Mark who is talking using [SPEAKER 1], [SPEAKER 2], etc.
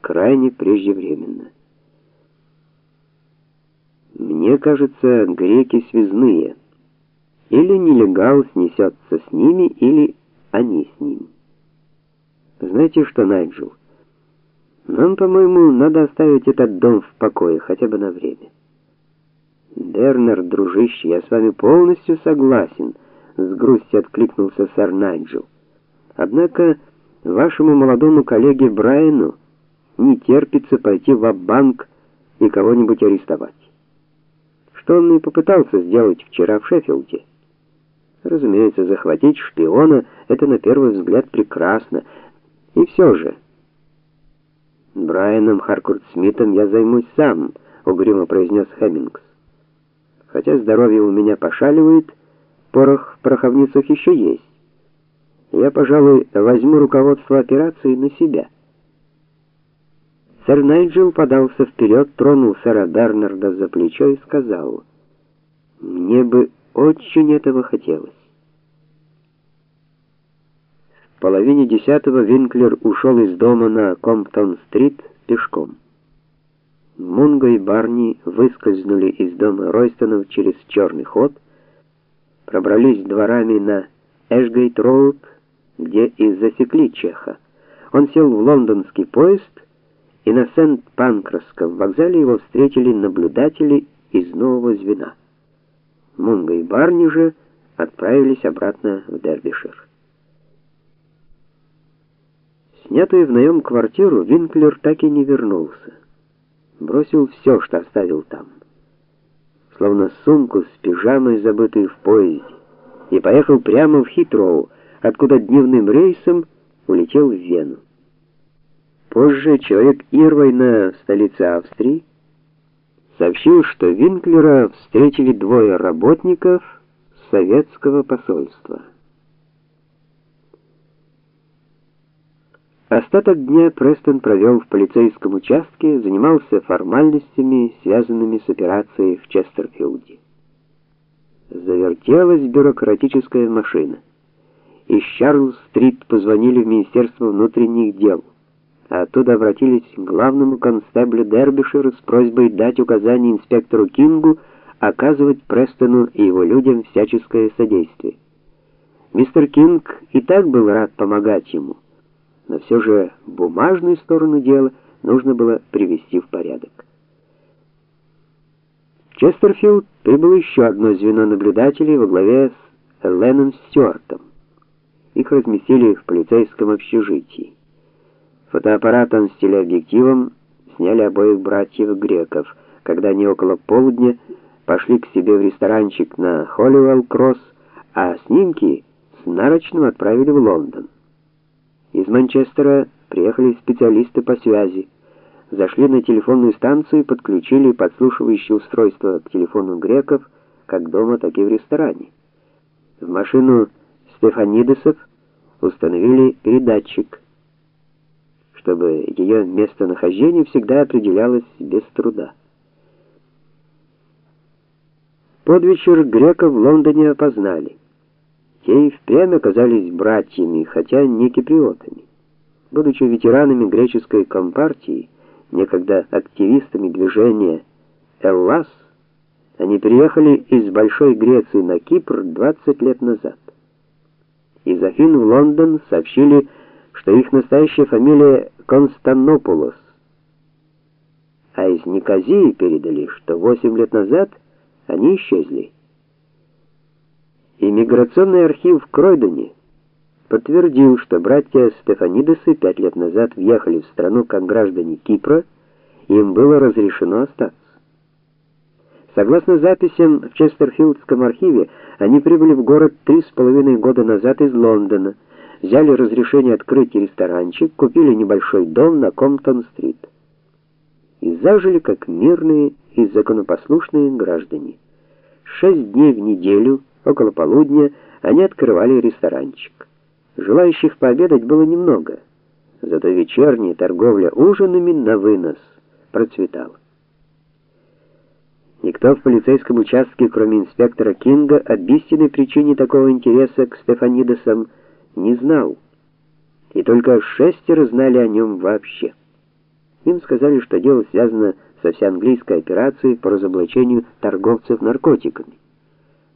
[SPEAKER 1] крайне преждевременно. Мне кажется, греки связные. Или нелегал снесется с ними, или они с ним. Знаете что, Найджел? Нам, по-моему, надо оставить этот дом в покое хотя бы на время. Дернер, дружище, я с вами полностью согласен, с грустью откликнулся сэр Найджел. Однако вашему молодому коллеге Брайану не терпится пойти в банк и кого-нибудь арестовать. Что он и попытался сделать вчера в Шеффилде. Разумеется, захватить шпиона это на первый взгляд прекрасно. И все же Брайаном Харкурт Смитом я займусь сам, угрюмо произнес Хэммингс. Хотя здоровье у меня пошаливает, порох в пороховницах еще есть. Я, пожалуй, возьму руководство операцией на себя. Сэр Найджел подался вперед, тронул сэра Бернарда за плечо и сказал: "Мне бы очень этого хотелось". В половине десятого Винклер ушел из дома на Комптон-стрит пешком. Мунго и Барни выскользнули из дома Ройстонов через черный ход, пробрались дворами на Эшгейт-роуд, где и засекли Чеха. Он сел в лондонский поезд, и на Сент-Панкрасском вокзале его встретили наблюдатели из нового звена. Мунго и Барни же отправились обратно в Дербишир. Снятую в наем квартиру Винклер так и не вернулся. Бросил все, что оставил там. Словно сумку с пижамой, забытую в поезде, и поехал прямо в Хитроу, откуда дневным рейсом улетел в Вену. Позже человек Ирвайна в столице Австрии сообщил, что Винклера встретили двое работников советского посольства. Остаток дня Престон провел в полицейском участке, занимался формальностями, связанными с операцией в Честерфилде. Завертелась бюрократическая машина. Из Чарльз-стрит позвонили в Министерство внутренних дел, а оттуда обратились к главному констеблю Дербишира с просьбой дать указание инспектору Кингу оказывать Престону и его людям всяческое содействие. Мистер Кинг и так был рад помогать ему но все же бумажную сторону дела нужно было привести в порядок. Честерфилд прибыло еще одно звено наблюдателей во главе с Ленном Стюартом. Их разместили в полицейском общежитии. Фотоаппаратом с телеобъективом сняли обоих братьев греков, когда они около полудня пошли к себе в ресторанчик на Холливелл-Кросс, а снимки с нарочным отправили в Лондон. Из Манчестера приехали специалисты по связи. Зашли на телефонную станцию и подключили подслушивающее устройство к телефону греков, как дома, так и в ресторане. В машину Стефанидесов установили передатчик, чтобы ее местонахождение всегда определялось без труда. Под вечер греков в Лондоне опознали. Те и впрямь оказались братьями, хотя не киприотами. Будучи ветеранами греческой компартии, некогда активистами движения Эллас, они приехали из Большой Греции на Кипр 20 лет назад. Из Афин в Лондон сообщили, что их настоящая фамилия Константинополос. А из Никозии передали, что 8 лет назад они исчезли. Иммиграционный архив в Кройдоне подтвердил, что братья Стефанидесы пять лет назад въехали в страну как граждане Кипра, и им было разрешено остаться. Согласно записям в Честерфилдском архиве, они прибыли в город три с половиной года назад из Лондона, взяли разрешение открыть ресторанчик, купили небольшой дом на Комптон-стрит и зажили как мирные и законопослушные граждане. Шесть дней в неделю Около полудня они открывали ресторанчик. Желающих пообедать было немного, зато вечерняя торговля ужинами на вынос процветала. Никто в полицейском участке, кроме инспектора Кинга, об истинной причине такого интереса к Стефанидесам не знал. И только шестеро знали о нем вообще. Им сказали, что дело связано со всеанглийской операцией по разоблачению торговцев наркотиками.